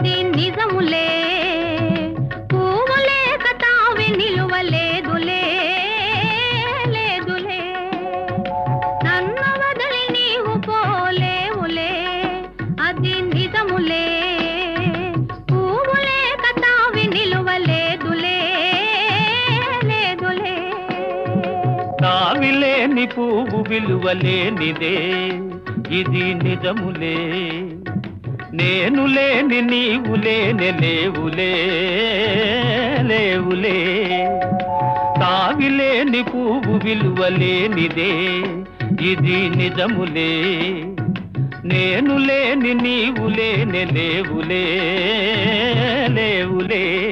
సంగతి నిజములే. పూములేక తావి నిలువలేదులే. లేదులే. నన్ను వదిలి నీవు పోలేవులే. అది నిజములే. పూములేక తావి నిలువలేదులే. లేదులే. తావిలేని పువ్వు విలువలేనిదే. ఇది నిజములే. నేను లేని నీవు లేని లేవులే లేవులే. తావిలేని పువ్వు విలువ లేనిదే ఇది నిజములే. నేను లేని నీవు లేని లేవులే లేవులే.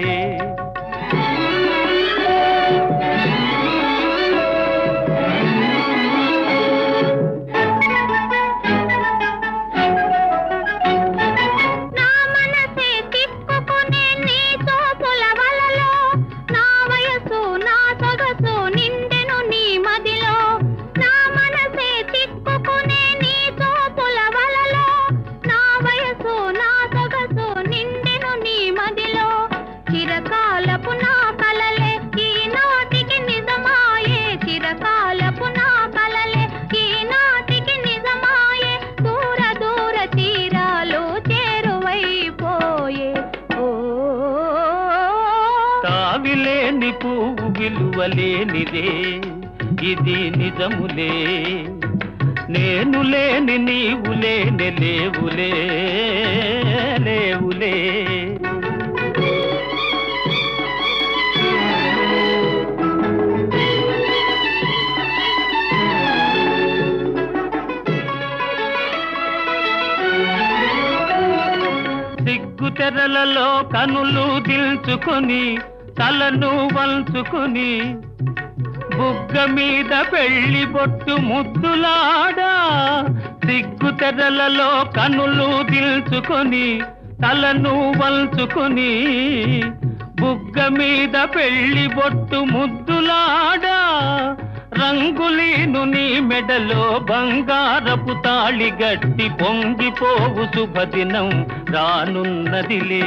చిరకాలపు నా కలలే ఈనాటికి నిజమాయే చిరకాలపు నా కలలే ఈనాటికి నిజమాయే దూర దూర తీరాలు చేరువైపోయే. ఓ తావిలేని పువ్వు విలువ ఇది నిజములే. నేను లేని నీవులే లేని లేవులే లేవులే. తెరలలో కనులు దిల్చుకొని తలను వంచుకొని బుగ్గ మీద పెళ్ళి బొట్టు ముద్దులాడా? సిగ్గు తెరలలో కనులు దిల్చుకొని తలను వంచుకొని బుగ్గ మీద పెళ్ళి బొట్టు ముద్దులాడా? రంగులీను నీ మెడలో బంగారపు తాళి గట్టి పొంగిపోవు శుభదినం రానున్నదిలే.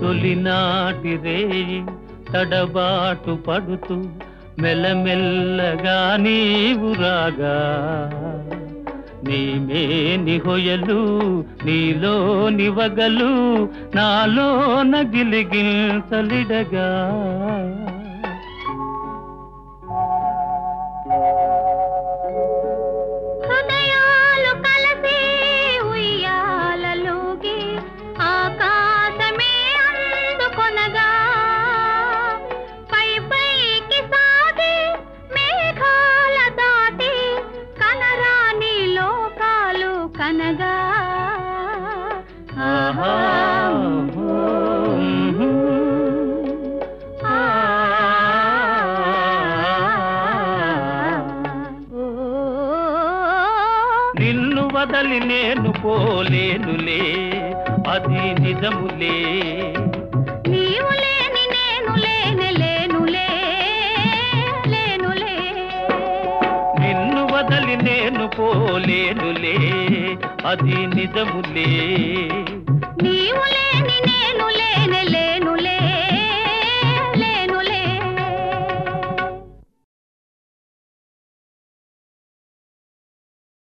తొలినాటి రేయి తడబాటు పడుతూ మెల్లమెల్లగా నీవు రాగా. నీమే నిహొయలు నీలో నివగలు నాలో నగిలిగిల్ తలిడగా వదలి నేను పోలేనులే అది నిజములే. నీవు లేని నేను లేని లేనులే లేనులే. నిన్ను వదలి నేను పోలేనులే అది నిజములే. నీవు లేని